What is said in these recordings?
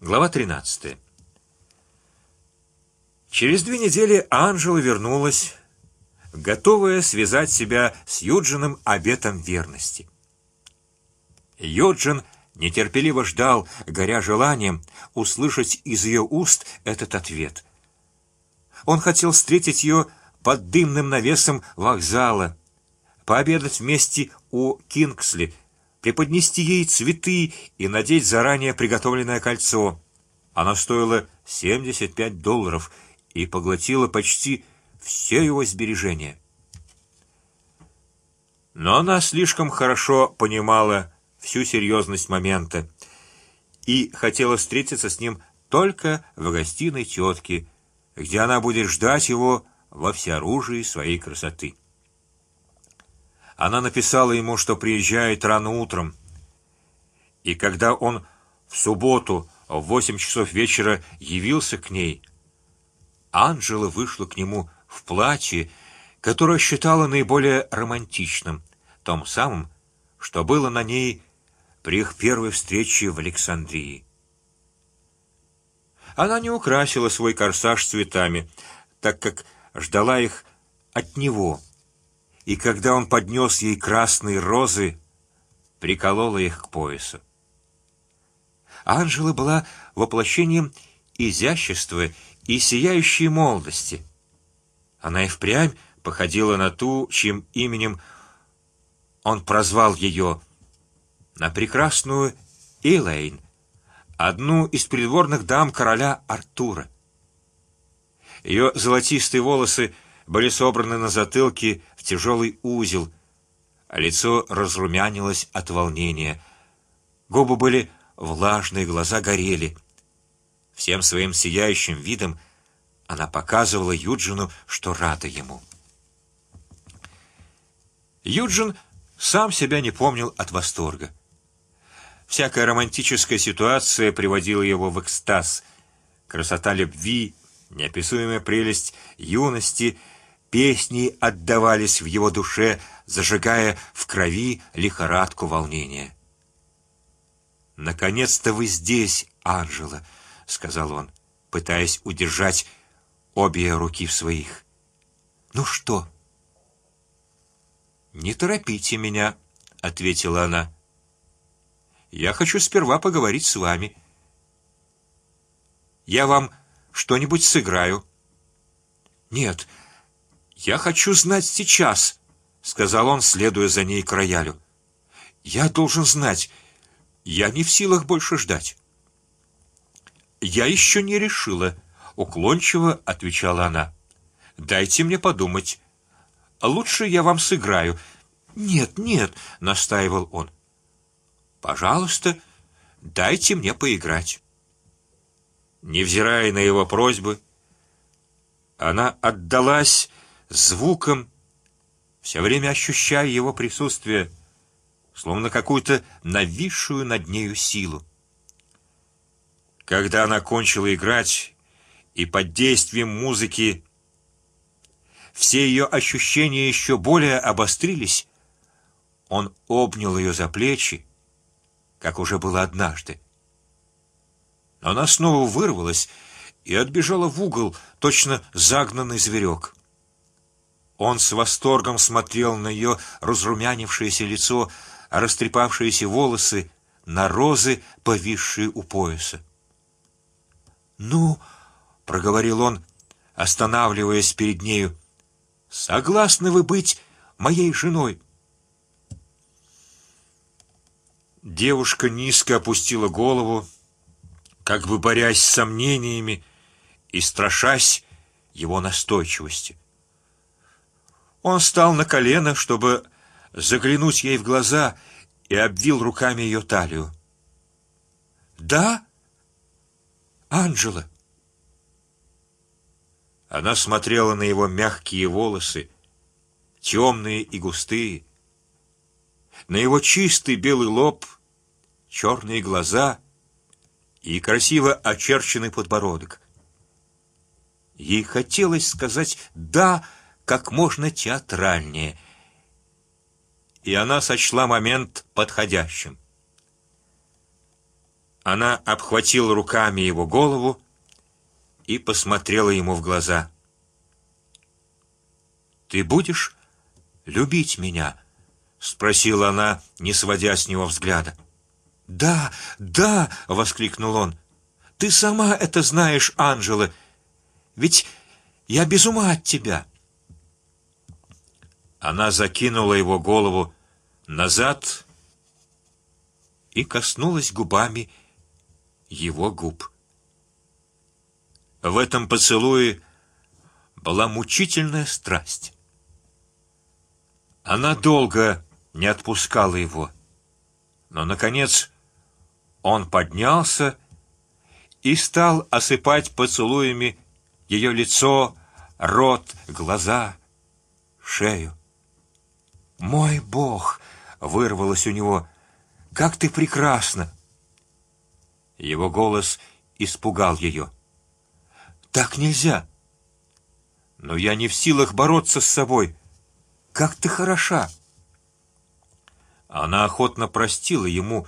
Глава 13. Через две недели Анжела вернулась, готовая связать себя с Юджином обетом верности. Юджин нетерпеливо ждал, горя желанием услышать из ее уст этот ответ. Он хотел встретить ее под дымным навесом вокзала, пообедать вместе у Кингсли, преподнести ей цветы и надеть заранее приготовленное кольцо. Оно стоило 75 долларов и поглотило почти все его сбережения. Но она слишком хорошо понимала всю серьезность момента и хотела встретиться с ним только в гостиной тетки, где она будет ждать его во всеоружии своей красоты. Она написала ему, что приезжает рано утром, и когда он в субботу в восемь часов вечера явился к ней, Анжела вышла к нему в платье, которое считала наиболее романтичным, том самым, что было на ней при их первой встрече в Александрии. Она не украсила свой корсаж цветами, так как ждала их от него, и когда он поднес ей красные розы, приколола их к поясу. Анжела была воплощением изящества и сияющей молодости. Она и впрямь походила на ту, чьим именем он прозвал ее, на прекрасную Илэйн, одну из придворных дам короля Артура. Ее золотистые волосы были собраны на затылке в тяжелый узел, а лицо разрумянилось от волнения. Губы были влажные, глаза горели. Всем своим сияющим видом она показывала Юджину, что рада ему. Юджин сам себя не помнил от восторга. Всякая романтическая ситуация приводила его в экстаз. Красота любви, неописуемая прелесть юности, песни отдавались в его душе, зажигая в крови лихорадку волнения. Наконец-то вы здесь, Анжела, сказал он, пытаясь удержать обе руки в своих. Ну что? Не торопите меня, ответила она. Я хочу сперва поговорить с вами. Я вам что-нибудь сыграю. Нет, я хочу знать сейчас, сказал он, следуя за ней к роялю. Я должен знать. Я не в силах больше ждать. Я еще не решила, уклончиво отвечала она. Дайте мне подумать. Лучше я вам сыграю. Нет, нет, настаивал он. Пожалуйста, дайте мне поиграть. Невзирая на его просьбы, она отдалась звукам, все время ощущая его присутствие, словно какую-то нависшую над нею силу. Когда она кончила играть и под действием музыки все ее ощущения еще более обострились, он обнял ее за плечи, как уже было однажды. Но она снова вырвалась и отбежала в угол, точно загнанный зверек. Он с восторгом смотрел на ее разрумянившееся лицо, растрепавшиеся волосы, на розы, повисшие у пояса. Ну, проговорил он, останавливаясь перед нею, согласны вы быть моей женой? Девушка низко опустила голову, как бы борясь с сомнениями и страшась его настойчивости. Он встал на колено, чтобы заглянуть ей в глаза, и обвил руками ее талию. Да, Анжела. Она смотрела на его мягкие волосы, темные и густые, на его чистый белый лоб, черные глаза и красиво очерченный подбородок. Ей хотелось сказать да как можно театральнее, и она сочла момент подходящим. Она обхватила руками его голову и посмотрела ему в глаза. Ты будешь любить меня? спросила она, не сводя с него взгляда. Да, да, воскликнул он. Ты сама это знаешь, Анжела. Ведь я без ума от тебя. Она закинула его голову назад и коснулась губами его губ. В этом поцелуе была мучительная страсть. Она долго не отпускала его, но наконец он поднялся и стал осыпать поцелуями ее лицо, рот, глаза, шею. Мой Бог, вырвалось у него, как ты прекрасна! Его голос испугал ее. Так нельзя. Но я не в силах бороться с собой. Как ты хороша! Она охотно простила ему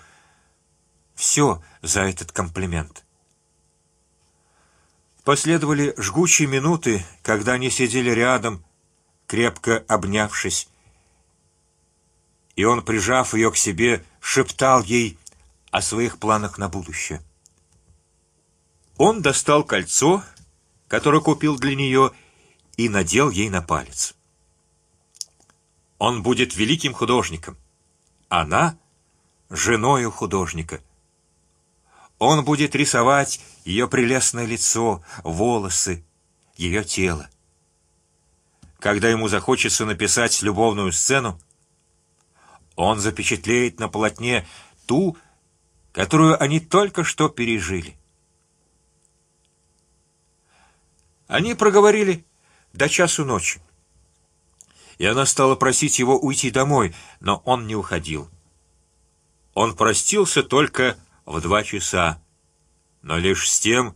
все за этот комплимент. Последовали жгучие минуты, когда они сидели рядом, крепко обнявшись, и он, прижав ее к себе, шептал ей о своих планах на будущее. Он достал кольцо, которое купил для нее, и надел ей на палец. Он будет великим художником, она женою художника. Он будет рисовать ее прелестное лицо, волосы, ее тело. Когда ему захочется написать любовную сцену, он запечатлеет на полотне ту, которую они только что пережили. Они проговорили до часу ночи, и она стала просить его уйти домой, но он не уходил. Он простился только в два часа, но лишь с тем,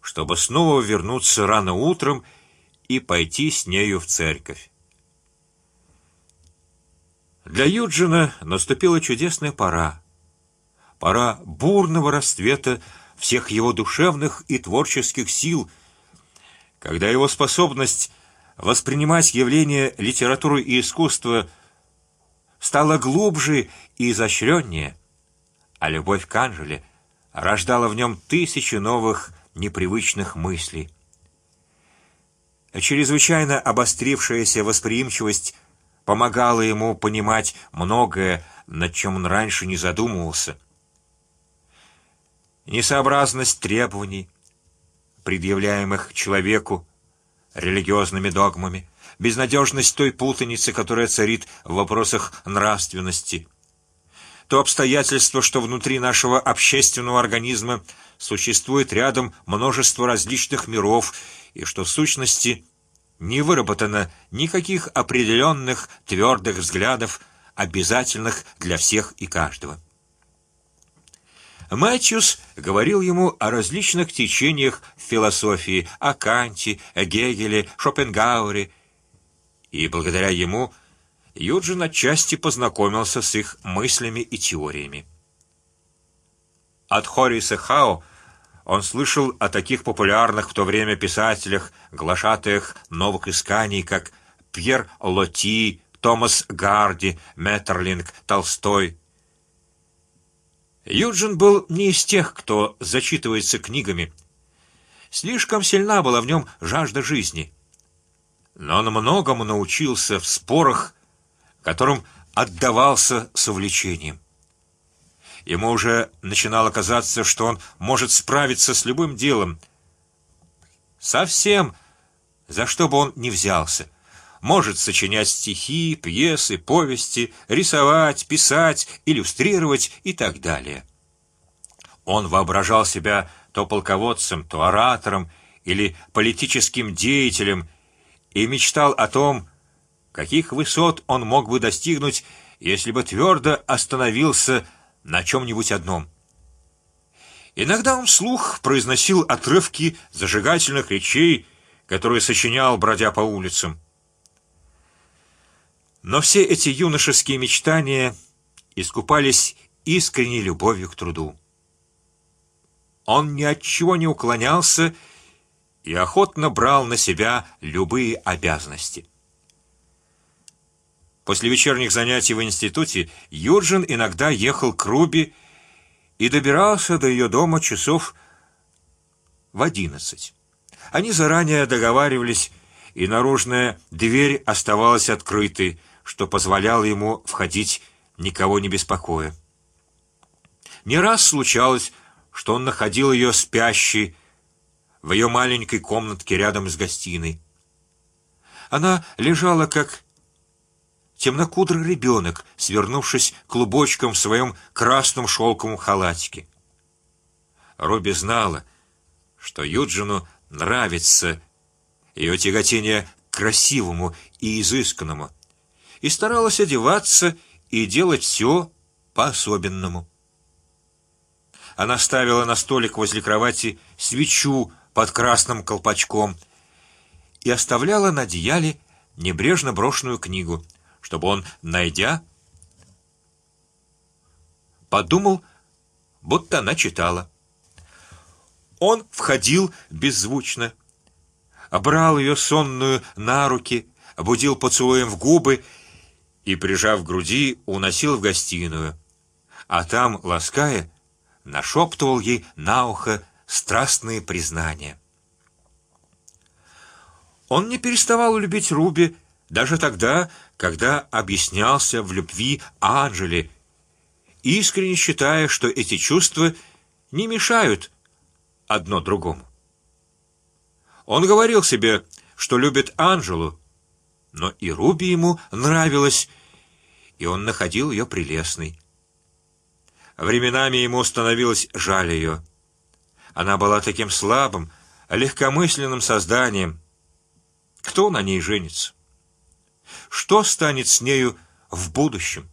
чтобы снова вернуться рано утром и пойти с нею в церковь. Для Юджина наступила чудесная пора, пора бурного расцвета всех его душевных и творческих сил, когда его способность воспринимать явления литературы и искусства стала глубже и изощреннее а любовь к Анжеле рождала в нем тысячи новых непривычных мыслей. Чрезвычайно обострившаяся восприимчивость помогала ему понимать многое, над чем он раньше не задумывался. Несообразность требований, предъявляемых человеку религиозными догмами, безнадежность той путаницы, которая царит в вопросах нравственности то обстоятельство, что внутри нашего общественного организма существует рядом множество различных миров и что в сущности не выработано никаких определенных твердых взглядов, обязательных для всех и каждого. Мэтьюс говорил ему о различных течениях философии, о Канте, Гегеле, Шопенгауэре, и благодаря ему Юджин отчасти познакомился с их мыслями и теориями. От Хориса Хао он слышал о таких популярных в то время писателях, глашатаях новых исканий, как Пьер Лоти, Томас Гарди, Меттерлинг, Толстой. Юджин был не из тех, кто зачитывается книгами. Слишком сильна была в нем жажда жизни. Но он многому научился в спорах которым отдавался с увлечением. Ему уже начинало казаться, что он может справиться с любым делом, совсем, за что бы он ни взялся. Может сочинять стихи, пьесы, повести, рисовать, писать, иллюстрировать и так далее. Он воображал себя то полководцем, то оратором или политическим деятелем и мечтал о том, каких высот он мог бы достигнуть, если бы твердо остановился на чем-нибудь одном. Иногда он вслух произносил отрывки зажигательных речей, которые сочинял, бродя по улицам. Но все эти юношеские мечтания искупались искренней любовью к труду. Он ни от чего не уклонялся и охотно брал на себя любые обязанности. После вечерних занятий в институте Юджин иногда ехал к Руби и добирался до ее дома часов в одиннадцать. Они заранее договаривались, и наружная дверь оставалась открытой, что позволяло ему входить никого не беспокоя. Не раз случалось, что он находил ее спящей в ее маленькой комнатке рядом с гостиной. Она лежала как темнокудрый ребенок, свернувшись клубочком в своем красном шелковом халатике. Робби знала, что Юджину нравится ее тяготение красивому и изысканному, и старалась одеваться и делать все по-особенному. Она ставила на столик возле кровати свечу под красным колпачком и оставляла на одеяле небрежно брошенную книгу чтобы он, найдя, подумал, будто она читала. Он входил беззвучно, брал ее сонную на руки, будил поцелуем в губы и, прижав к груди, уносил в гостиную, а там, лаская, нашептывал ей на ухо страстные признания. Он не переставал любить Руби даже тогда, когда объяснялся в любви Анжели, искренне считая, что эти чувства не мешают одно другому. Он говорил себе, что любит Анжелу, но и Руби ему нравилась, и он находил ее прелестной. Временами ему становилось жаль ее. Она была таким слабым, легкомысленным созданием. Кто на ней женится? Что станет с нею в будущем?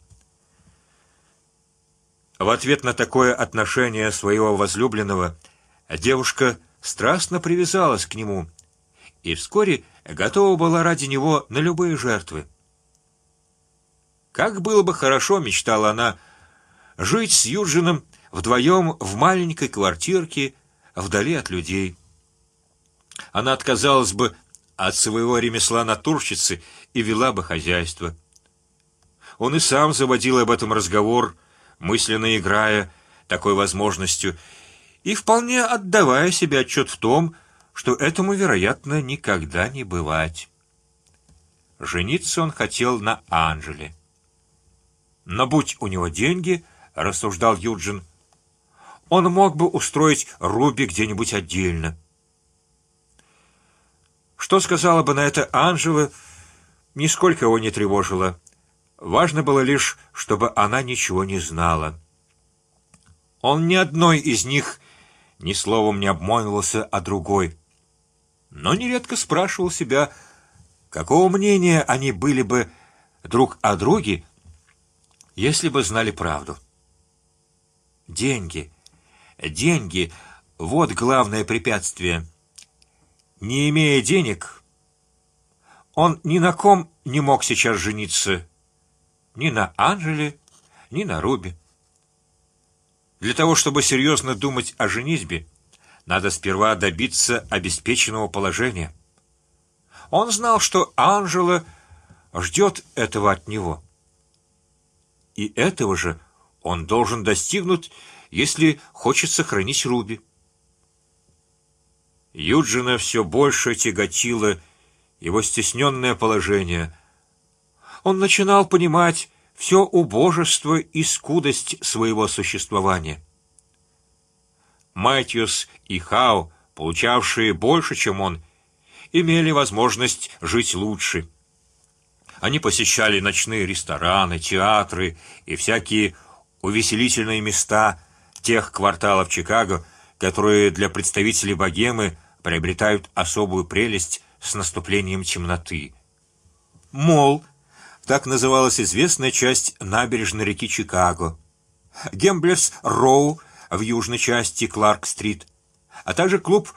В ответ на такое отношение своего возлюбленного девушка страстно привязалась к нему и вскоре готова была ради него на любые жертвы. Как было бы хорошо, мечтала она, жить с Юджином вдвоем в маленькой квартирке вдали от людей. Она отказалась бы от своего ремесла натурщицы и вела бы хозяйство. Он и сам заводил об этом разговор, мысленно играя такой возможностью и вполне отдавая себе отчет в том, что этому вероятно никогда не бывать. Жениться он хотел на Анжеле. Но будь у него деньги, рассуждал Юджин, он мог бы устроить Руби где-нибудь отдельно. Что сказала бы на это Анжела, нисколько его не тревожило. Важно было лишь, чтобы она ничего не знала. Он ни одной из них ни словом не обмолвился о другой, но нередко спрашивал себя, какого мнения они были бы друг о друге, если бы знали правду. Деньги, деньги, вот главное препятствие. Не имея денег, он ни на ком не мог сейчас жениться, ни на Анжеле, ни на Руби. Для того, чтобы серьезно думать о женитьбе, надо сперва добиться обеспеченного положения. Он знал, что Анжела ждет этого от него, и этого же он должен достигнуть, если хочет сохранить Руби. Юджина все больше тяготило его стесненное положение. Он начинал понимать все убожество и скудость своего существования. Мэтьюс и Хау, получавшие больше, чем он, имели возможность жить лучше. Они посещали ночные рестораны, театры и всякие увеселительные места тех кварталов Чикаго, которые для представителей богемы приобретают особую прелесть с наступлением темноты. Мол, так называлась известная часть набережной реки Чикаго, Гемблерс Роу в южной части Кларк-стрит, а также клуб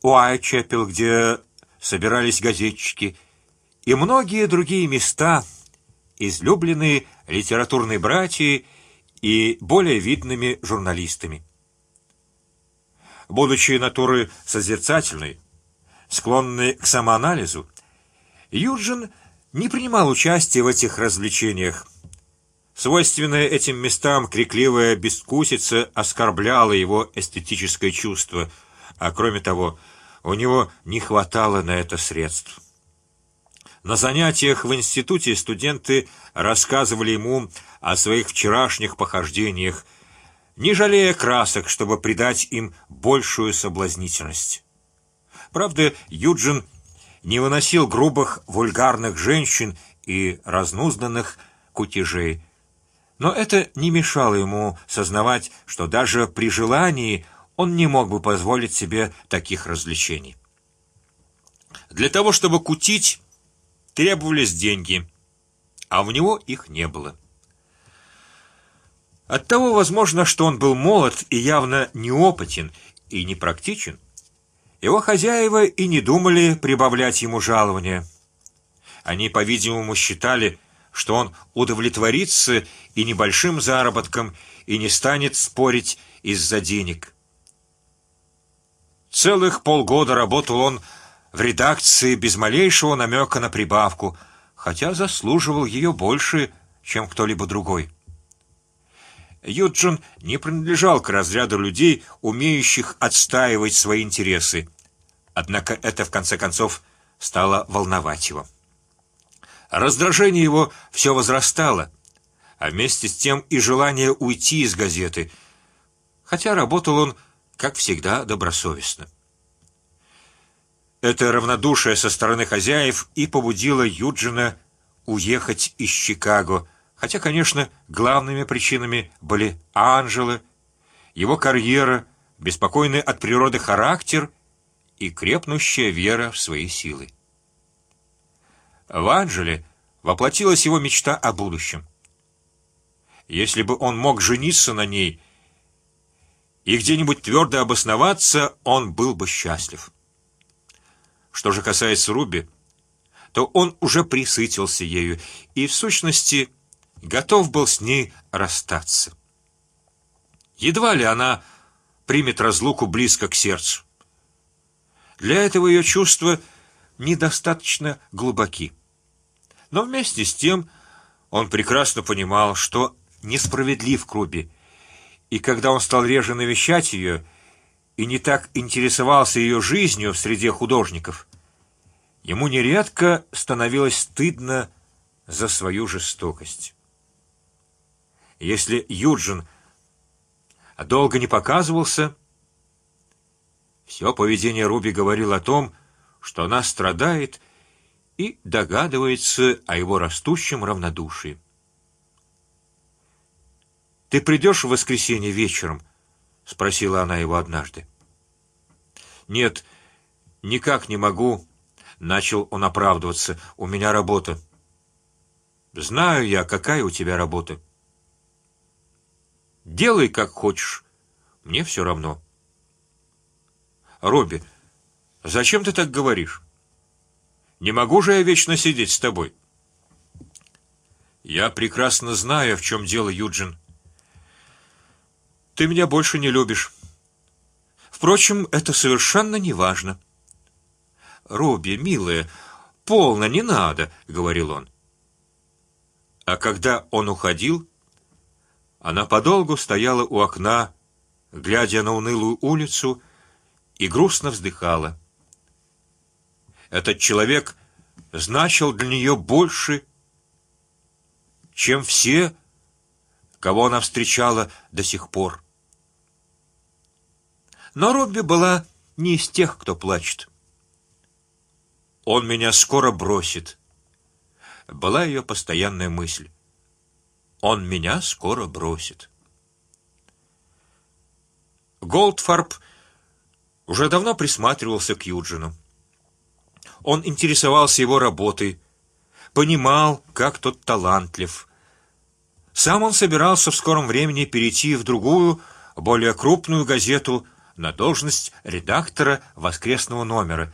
Уайчепел, где собирались газетчики, и многие другие места, излюбленные литературной братьей и более видными журналистами. Будучи натурой созерцательной, склонной к самоанализу, Юджин не принимал участия в этих развлечениях. Свойственная этим местам крикливая бескусица оскорбляла его эстетическое чувство, а кроме того, у него не хватало на это средств. На занятиях в институте студенты рассказывали ему о своих вчерашних похождениях не жалея красок, чтобы придать им большую соблазнительность. Правда, Юджин не выносил грубых, вульгарных женщин и разнузданных кутежей, но это не мешало ему сознавать, что даже при желании он не мог бы позволить себе таких развлечений. Для того, чтобы кутить, требовались деньги, а у него их не было. От того, возможно, что он был молод и явно неопытен и непрактичен, его хозяева и не думали прибавлять ему жалования. Они, по-видимому, считали, что он удовлетворится и небольшим заработком и не станет спорить из-за денег. Целых полгода работал он в редакции без малейшего намека на прибавку, хотя заслуживал ее больше, чем кто-либо другой. Юджин не принадлежал к разряду людей, умеющих отстаивать свои интересы. Однако это в конце концов стало волновать его. Раздражение его все возрастало, а вместе с тем и желание уйти из газеты, хотя работал он, как всегда, добросовестно. Это равнодушие со стороны хозяев и побудило Юджина уехать из Чикаго Хотя, конечно, главными причинами были Анжелы, его карьера, беспокойный от природы характер и крепнущая вера в свои силы. В Анжеле воплотилась его мечта о будущем. Если бы он мог жениться на ней и где-нибудь твердо обосноваться, он был бы счастлив. Что же касается Руби, то он уже присытился ею и в сущности готов был с ней расстаться. Едва ли она примет разлуку близко к сердцу. Для этого ее чувства недостаточно глубоки. Но вместе с тем он прекрасно понимал, что несправедлив к Руби, и когда он стал реже навещать ее и не так интересовался ее жизнью в среде художников, ему нередко становилось стыдно за свою жестокость. Если Юджин долго не показывался, все поведение Руби говорило о том, что она страдает и догадывается о его растущем равнодушии. Ты придешь в воскресенье вечером? – спросила она его однажды. Нет, никак не могу. Начал он оправдываться. У меня работа. Знаю я, какая у тебя работа. Делай как хочешь, мне все равно. Робби, зачем ты так говоришь? Не могу же я вечно сидеть с тобой. Я прекрасно знаю, в чем дело, Юджин. Ты меня больше не любишь. Впрочем, это совершенно не важно. Робби, милая, полно не надо, говорил он. А когда он уходил, она подолгу стояла у окна, глядя на унылую улицу, и грустно вздыхала. Этот человек значил для нее больше, чем все, кого она встречала до сих пор. Но Робби была не из тех, кто плачет. Он меня скоро бросит. Была ее постоянная мысль. Он меня скоро бросит. Голдфарб уже давно присматривался к Юджину. Он интересовался его работой, понимал, как тот талантлив. Сам он собирался в скором времени перейти в другую, более крупную газету на должность редактора воскресного номера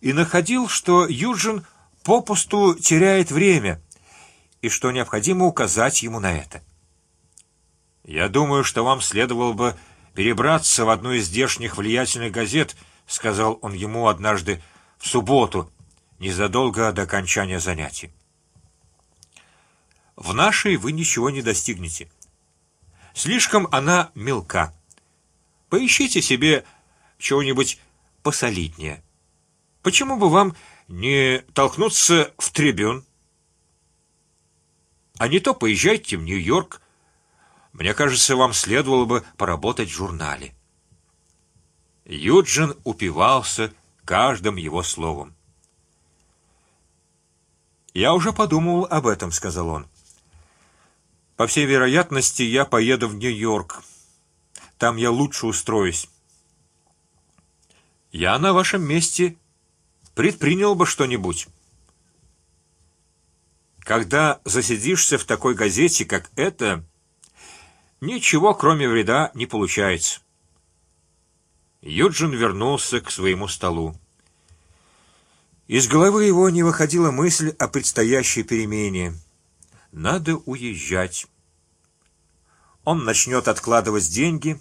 и находил, что Юджин попусту теряет время, и что необходимо указать ему на это. Я думаю, что вам следовало бы перебраться в одну из здешних влиятельных газет, сказал он ему однажды в субботу, незадолго до окончания занятий. В нашей вы ничего не достигнете. Слишком она мелка. Поищите себе чего-нибудь посолиднее. Почему бы вам не толкнуться в трибюн? А не то поезжайте в Нью-Йорк. Мне кажется, вам следовало бы поработать в журнале. Юджин упивался каждым его словом. Я уже подумал об этом, сказал он. По всей вероятности, я поеду в Нью-Йорк. Там я лучше устроюсь. Я на вашем месте предпринял бы что-нибудь. Когда засидишься в такой газете, как эта, ничего кроме вреда не получается. Юджин вернулся к своему столу. Из головы его не выходила мысль о предстоящей перемене. Надо уезжать. Он начнет откладывать деньги,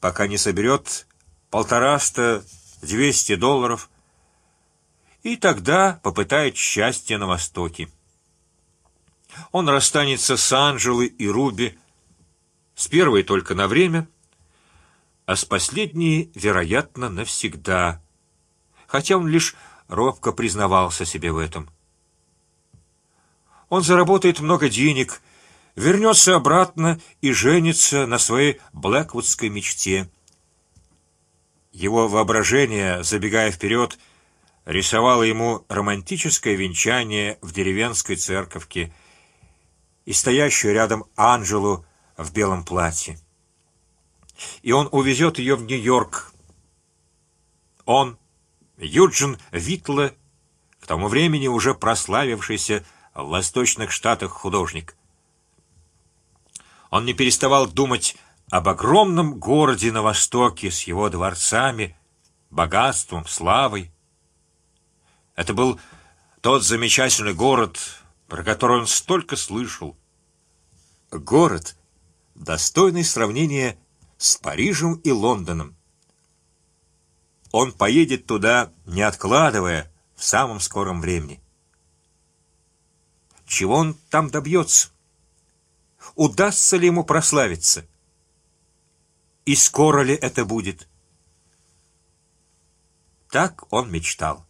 пока не соберет полтораста, двести долларов, и тогда попытает счастье на востоке. Он расстанется с Анжелой и Руби, с первой только на время, а с последней, вероятно, навсегда, хотя он лишь робко признавался себе в этом. Он заработает много денег, вернется обратно и женится на своей Блэквудской мечте. Его воображение, забегая вперед, рисовало ему романтическое венчание в деревенской церковке и стоящую рядом Анжелу в белом платье. И он увезет ее в Нью-Йорк. Он, Юджин Витла, к тому времени уже прославившийся в восточных штатах художник. Он не переставал думать об огромном городе на востоке с его дворцами, богатством, славой. Это был тот замечательный город, про который он столько слышал. Город, достойный сравнения с Парижем и Лондоном. Он поедет туда, не откладывая, в самом скором времени. Чего он там добьется? Удастся ли ему прославиться? И скоро ли это будет? Так он мечтал.